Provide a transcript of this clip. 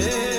yeah.